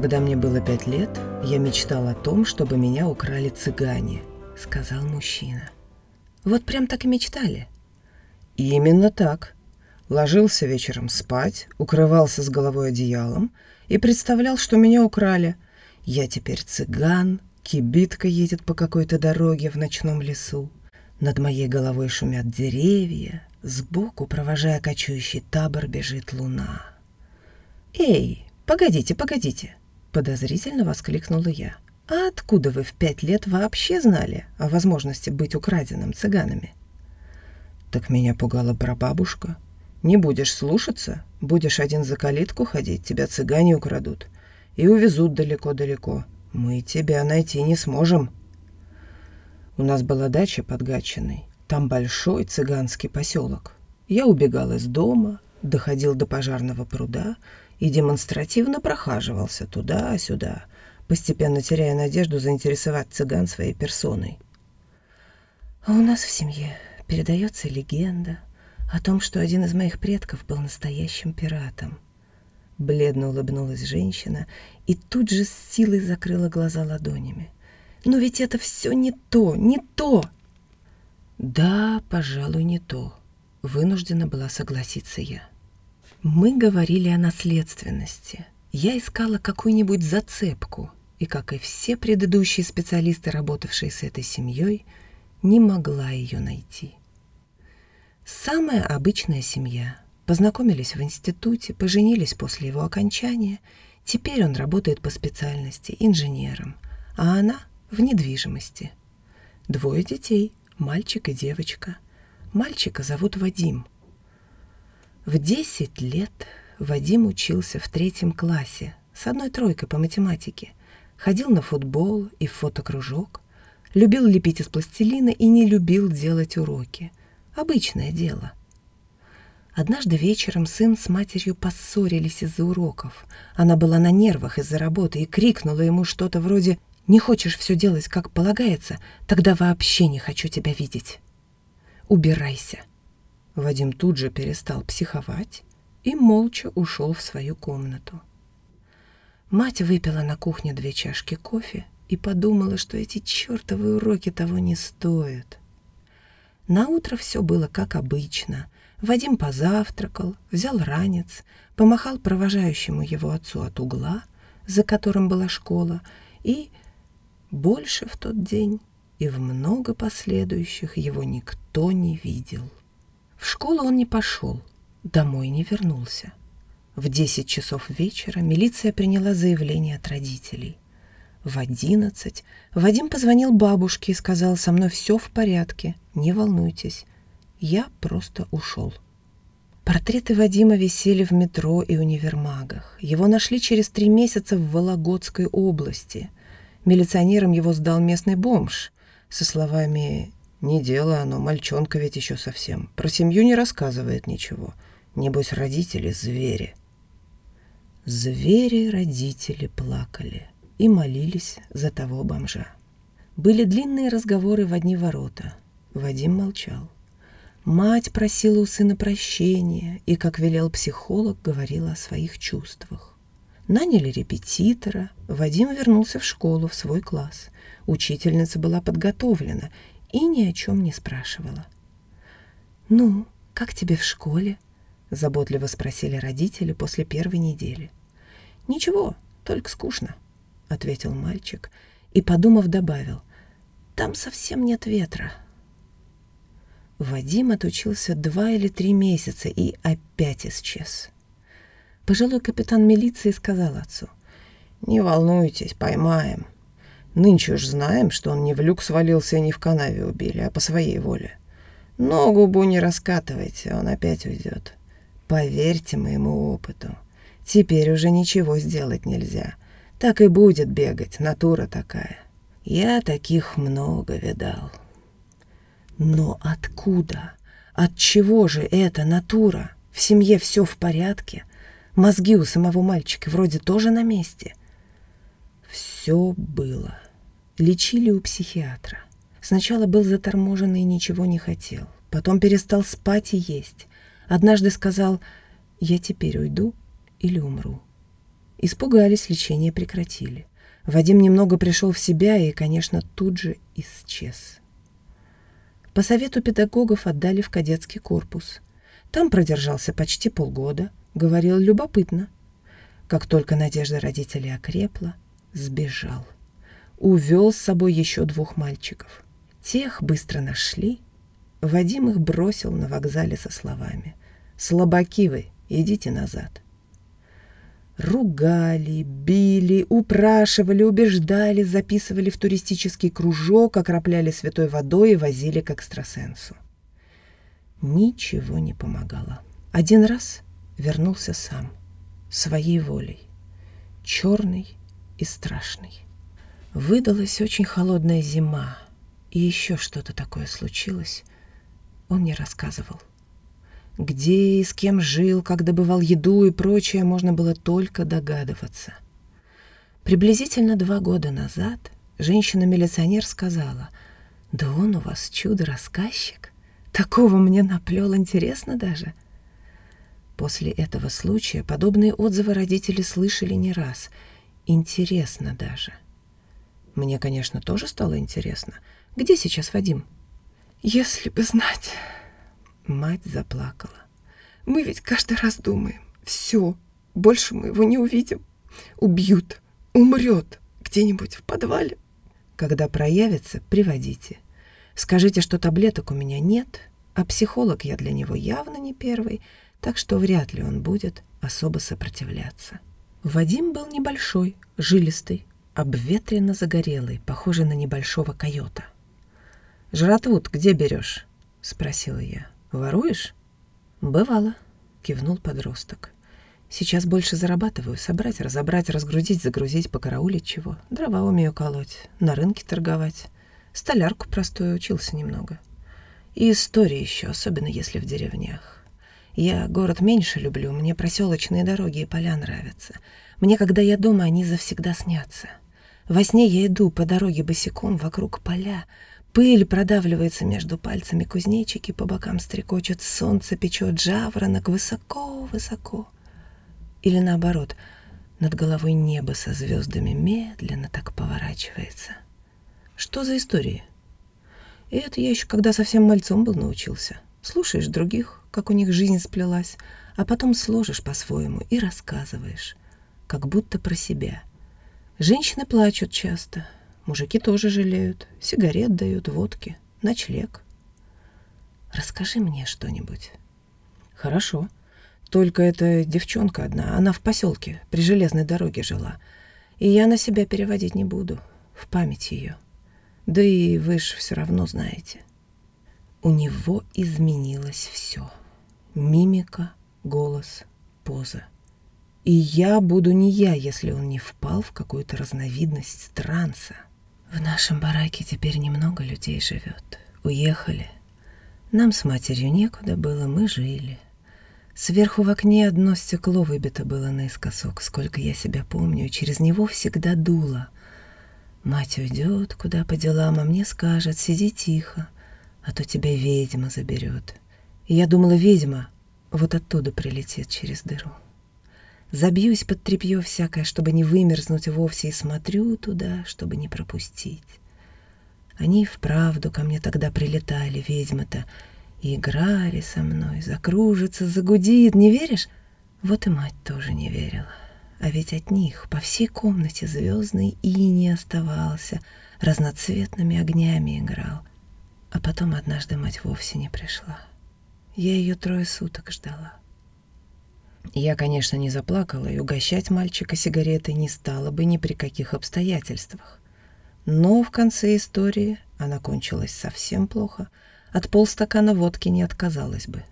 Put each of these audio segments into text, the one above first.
Когда мне было пять лет, я мечтал о том, чтобы меня украли цыгане, сказал мужчина. Вот прям так и мечтали. Именно так. Ложился вечером спать, укрывался с головой одеялом и представлял, что меня украли. Я теперь цыган, кибитка едет по какой-то дороге в ночном лесу. Над моей головой шумят деревья, Сбоку, провожая кочующий табор, бежит луна. «Эй, погодите, погодите!» — подозрительно воскликнула я. «А откуда вы в пять лет вообще знали о возможности быть украденным цыганами?» «Так меня пугала прабабушка. Не будешь слушаться, будешь один за калитку ходить, тебя цыгане украдут и увезут далеко-далеко. Мы тебя найти не сможем». У нас была дача под Гатчиной. Там большой цыганский поселок. Я убегал из дома, доходил до пожарного пруда и демонстративно прохаживался туда-сюда, постепенно теряя надежду заинтересовать цыган своей персоной. А у нас в семье передается легенда о том, что один из моих предков был настоящим пиратом. Бледно улыбнулась женщина и тут же с силой закрыла глаза ладонями. «Но ведь это все не то, не то!» «Да, пожалуй, не то», — вынуждена была согласиться я. Мы говорили о наследственности. Я искала какую-нибудь зацепку, и, как и все предыдущие специалисты, работавшие с этой семьей, не могла ее найти. Самая обычная семья. Познакомились в институте, поженились после его окончания. Теперь он работает по специальности инженером, а она — в недвижимости. Двое детей — мальчик и девочка. Мальчика зовут Вадим. В 10 лет Вадим учился в третьем классе с одной тройкой по математике. Ходил на футбол и в фотокружок. Любил лепить из пластилина и не любил делать уроки. Обычное дело. Однажды вечером сын с матерью поссорились из-за уроков. Она была на нервах из-за работы и крикнула ему что-то вроде не хочешь все делать, как полагается, тогда вообще не хочу тебя видеть. Убирайся. Вадим тут же перестал психовать и молча ушел в свою комнату. Мать выпила на кухне две чашки кофе и подумала, что эти чертовы уроки того не стоят. На утро все было как обычно. Вадим позавтракал, взял ранец, помахал провожающему его отцу от угла, за которым была школа, и больше в тот день и в много последующих его никто не видел. В школу он не пошел, домой не вернулся. В десять часов вечера милиция приняла заявление от родителей. В одиннадцать Вадим позвонил бабушке и сказал, со мной все в порядке, не волнуйтесь, я просто ушел. Портреты Вадима висели в метро и универмагах. Его нашли через три месяца в Вологодской области – Милиционерам его сдал местный бомж со словами «Не дело оно, мальчонка ведь еще совсем. Про семью не рассказывает ничего. Небось, родители — звери». Звери-родители плакали и молились за того бомжа. Были длинные разговоры в одни ворота. Вадим молчал. Мать просила у сына прощения и, как велел психолог, говорила о своих чувствах. Наняли репетитора. Вадим вернулся в школу, в свой класс. Учительница была подготовлена и ни о чем не спрашивала. «Ну, как тебе в школе?» — заботливо спросили родители после первой недели. «Ничего, только скучно», — ответил мальчик и, подумав, добавил. «Там совсем нет ветра». Вадим отучился два или три месяца и опять исчез. Пожилой капитан милиции сказал отцу. «Не волнуйтесь, поймаем. Нынче уж знаем, что он не в люк свалился и не в канаве убили, а по своей воле. Но губу не раскатывайте, он опять уйдет. Поверьте моему опыту. Теперь уже ничего сделать нельзя. Так и будет бегать, натура такая. Я таких много видал». Но откуда? От чего же эта натура? В семье все в порядке, Мозги у самого мальчика вроде тоже на месте. Все было. Лечили у психиатра. Сначала был заторможен и ничего не хотел. Потом перестал спать и есть. Однажды сказал «Я теперь уйду или умру». Испугались, лечение прекратили. Вадим немного пришел в себя и, конечно, тут же исчез. По совету педагогов отдали в кадетский корпус. Там продержался почти полгода, говорил любопытно. Как только надежда родителей окрепла, сбежал. Увел с собой еще двух мальчиков. Тех быстро нашли. Вадим их бросил на вокзале со словами «Слабаки вы, идите назад». Ругали, били, упрашивали, убеждали, записывали в туристический кружок, окропляли святой водой и возили к экстрасенсу. Ничего не помогало. Один раз вернулся сам, своей волей, черный и страшный. Выдалась очень холодная зима, и еще что-то такое случилось. Он не рассказывал. Где и с кем жил, как добывал еду и прочее, можно было только догадываться. Приблизительно два года назад женщина-милиционер сказала, «Да он у вас чудо-рассказчик. Такого мне наплел, интересно даже». После этого случая подобные отзывы родители слышали не раз. Интересно даже. Мне, конечно, тоже стало интересно. Где сейчас Вадим? Если бы знать... Мать заплакала. «Мы ведь каждый раз думаем. Все, больше мы его не увидим. Убьют, умрет где-нибудь в подвале. Когда проявится, приводите. Скажите, что таблеток у меня нет, а психолог я для него явно не первый, так что вряд ли он будет особо сопротивляться». Вадим был небольшой, жилистый, обветренно загорелый, похожий на небольшого койота. «Жратвут где берешь?» — спросила я. Воруешь? Бывало, кивнул подросток. Сейчас больше зарабатываю. Собрать, разобрать, разгрузить, загрузить, покараулить чего. Дрова умею колоть, на рынке торговать. Столярку простую учился немного. И истории еще, особенно если в деревнях. Я город меньше люблю, мне проселочные дороги и поля нравятся. Мне, когда я дома, они завсегда снятся. Во сне я иду по дороге босиком вокруг поля, Пыль продавливается между пальцами, кузнечики по бокам стрекочут, солнце печет, жаворонок высоко-высоко. Или наоборот, над головой небо со звездами медленно так поворачивается. Что за истории? И это я еще когда совсем мальцом был научился. Слушаешь других, как у них жизнь сплелась, а потом сложишь по-своему и рассказываешь, как будто про себя. Женщины плачут часто — Мужики тоже жалеют. Сигарет дают, водки, ночлег. Расскажи мне что-нибудь. Хорошо. Только эта девчонка одна, она в поселке, при железной дороге жила. И я на себя переводить не буду, в память ее. Да и вы ж все равно знаете. У него изменилось все. Мимика, голос, поза. И я буду не я, если он не впал в какую-то разновидность транса. В нашем бараке теперь немного людей живет. Уехали. Нам с матерью некуда было, мы жили. Сверху в окне одно стекло выбито было наискосок, сколько я себя помню, и через него всегда дуло. Мать уйдет куда по делам, а мне скажет, сиди тихо, а то тебя ведьма заберет. И я думала, ведьма вот оттуда прилетит через дыру. Забьюсь под тряпье всякое, чтобы не вымерзнуть вовсе, и смотрю туда, чтобы не пропустить. Они вправду ко мне тогда прилетали, ведьмы-то, и играли со мной, закружится, загудит, не веришь? Вот и мать тоже не верила. А ведь от них по всей комнате звездный и не оставался, разноцветными огнями играл. А потом однажды мать вовсе не пришла. Я ее трое суток ждала. Я, конечно, не заплакала и угощать мальчика сигаретой не стала бы ни при каких обстоятельствах. Но в конце истории она кончилась совсем плохо. От полстакана водки не отказалась бы.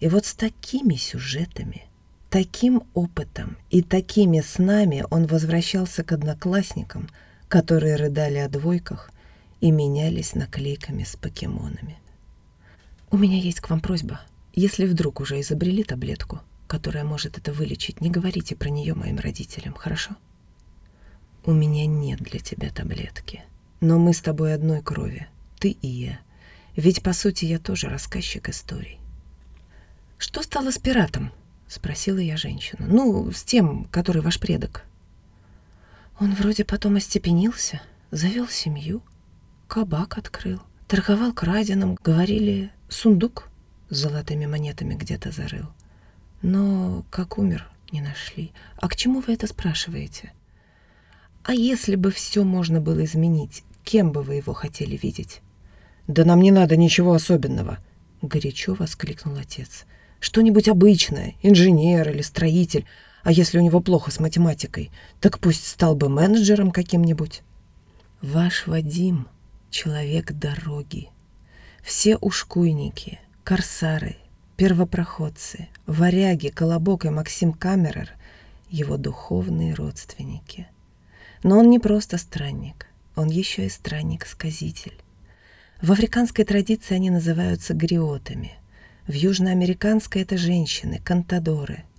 И вот с такими сюжетами, таким опытом и такими снами он возвращался к одноклассникам, которые рыдали о двойках и менялись наклейками с покемонами. «У меня есть к вам просьба», если вдруг уже изобрели таблетку, которая может это вылечить, не говорите про нее моим родителям, хорошо? У меня нет для тебя таблетки. Но мы с тобой одной крови, ты и я. Ведь, по сути, я тоже рассказчик историй. «Что стало с пиратом?» — спросила я женщину. «Ну, с тем, который ваш предок». Он вроде потом остепенился, завел семью, кабак открыл, торговал краденым, говорили, сундук с золотыми монетами где-то зарыл. Но как умер, не нашли. А к чему вы это спрашиваете? А если бы все можно было изменить, кем бы вы его хотели видеть? Да нам не надо ничего особенного, горячо воскликнул отец. Что-нибудь обычное, инженер или строитель. А если у него плохо с математикой, так пусть стал бы менеджером каким-нибудь. Ваш Вадим — человек дороги. Все ушкуйники, корсары, первопроходцы, варяги, Колобок и Максим Камерер — его духовные родственники. Но он не просто странник, он еще и странник-сказитель. В африканской традиции они называются гриотами. В южноамериканской это женщины, кантадоры —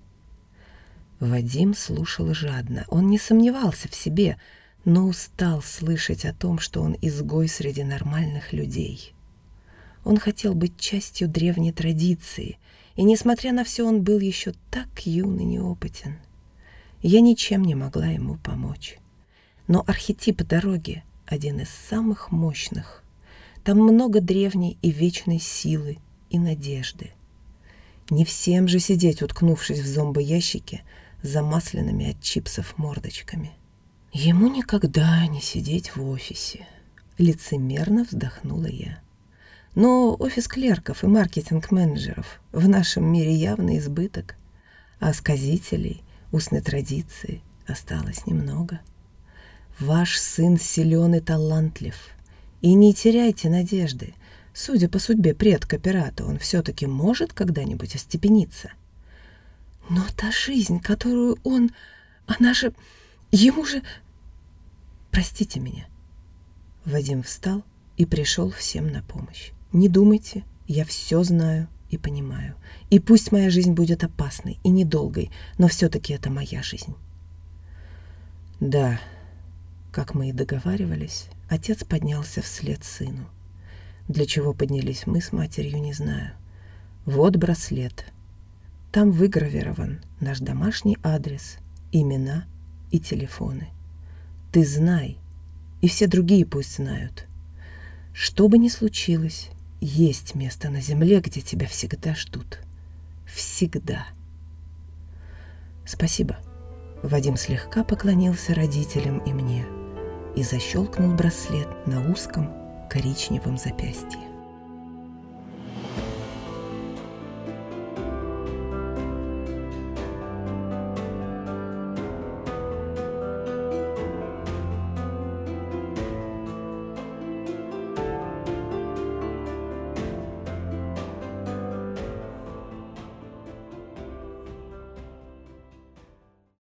Вадим слушал жадно. Он не сомневался в себе, но устал слышать о том, что он изгой среди нормальных людей. Он хотел быть частью древней традиции, и, несмотря на все, он был еще так юн и неопытен. Я ничем не могла ему помочь. Но архетип дороги — один из самых мощных. Там много древней и вечной силы и надежды. Не всем же сидеть, уткнувшись в зомбоящике, замасленными от чипсов мордочками. Ему никогда не сидеть в офисе. Лицемерно вздохнула я. Но офис клерков и маркетинг-менеджеров в нашем мире явно избыток, а сказителей, устной традиции осталось немного. Ваш сын силен и талантлив, и не теряйте надежды. Судя по судьбе предка пирата, он все-таки может когда-нибудь остепениться. — но та жизнь, которую он... Она же... Ему же... Простите меня. Вадим встал и пришел всем на помощь. Не думайте, я все знаю и понимаю. И пусть моя жизнь будет опасной и недолгой, но все-таки это моя жизнь. Да, как мы и договаривались, отец поднялся вслед сыну. Для чего поднялись мы с матерью, не знаю. Вот браслет — там выгравирован наш домашний адрес, имена и телефоны. Ты знай, и все другие пусть знают. Что бы ни случилось, есть место на земле, где тебя всегда ждут. Всегда. Спасибо. Вадим слегка поклонился родителям и мне и защелкнул браслет на узком коричневом запястье.